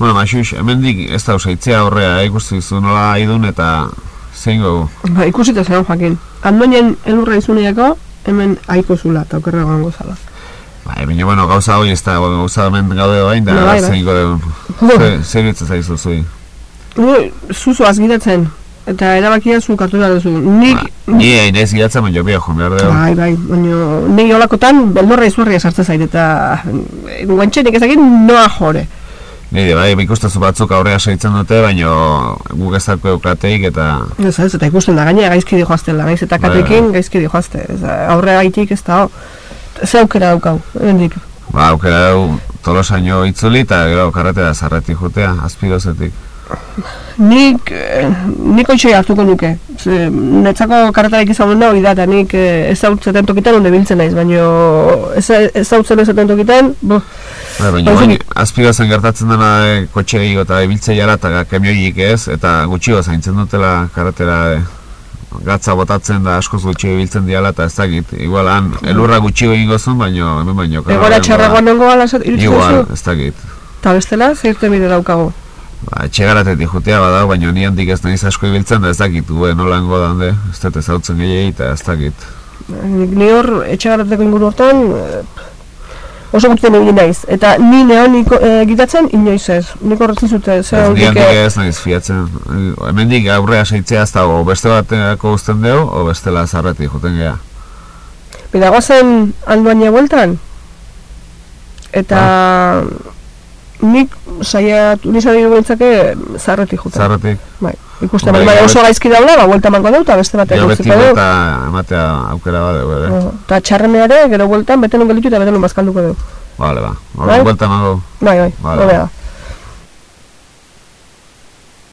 Bueno, Maxux, hemendik ez da usaitzea horrea, ikusi zu nola idun eta zein gogu. Ba, ikusita zelan joakin. Andoinen elurra izuneako, hemen aiko zula, eta okerra gongo zala. Ba, baina, bueno, gauza hori ez da, gauza hemen gaude bain, da bai. zein godeun. Zer bitza zaizu zui. Gu, zuzu azgidatzen, eta erabakia zu kartu behar duzu. Nik, Ba, Ni hain ez gidatzen, baina bia joan behar dugu. bai, bai, baina nik olakotan beldorra izurria sartzen zait, eta eh, guantxe nik ezakin noa jore. Nire, bai, ikustazu batzuk aurrea saitzen dute, baina guk ez dako eukateik eta... Ez, ez, eta ikusten da gainera gaizki dijoaztela, naiz eta Bai, katekin gaizki dijoazte. Ez, aurre gaitik ez da, ze aukera daukau, hemendik. Ba, aukera dugu tolosaino itzuli eta gero karretera zarretik jutea, azpirozetik. Nik, eh, nik oitxoi hartuko nuke. Ze, netzako karretarik izan da hori da, eta nik eh, ez zautzeten tokitan onde biltzen naiz, baina ez, ez zautzen ezaten tokitan, bo, Ba, baina baina azpirozen gertatzen dena e, kotxe gehiago eta ibiltzea jara eta kamioiik ez, eta gutxio zaintzen dutela karretera e, gatza botatzen da askoz gutxio ibiltzen diala eta ez dakit. Igual han elurra gutxio egingo zuen, baina hemen baino. egora txarragoan nengo irutiko Igual, ez dakit. eta bestela, zeirte bide daukago. Ba, etxegaratetik jutea bada, baina ni handik ez naiz asko ibiltzen da ez dakit, gue nolango da hande, ez dut ezautzen gehiagi eta ez dakit. Ni hor etxegarateko inguru hortan, eh, oso gutxien egin naiz. Eta ni neoniko eh, gidatzen, inoiz ez. Nik horretzen zute, ze Ez, ni hondik, handik eh, ez naiz fiatzen. Hemendik aurrea saitzea ez dago, beste bateako uzten dugu, o bestela zarretik juten geha. Bida guazen aldoaina bueltan, eta nik saiatu, ni saiatu bintzake zarretik juten. Zarretik. Bai, ikusten, Bai, bai, oso gaizki daula, ba, buelta mango dut, eta beste batek beti utziko dut. eta ematea aukera bade, bere. Oh, Eta txarreneare, gero bueltan, beten ungelitu eta beten un bazkalduko dut. Vale, ba. Horren buelta nago. Bai, bai, Vale. hobea.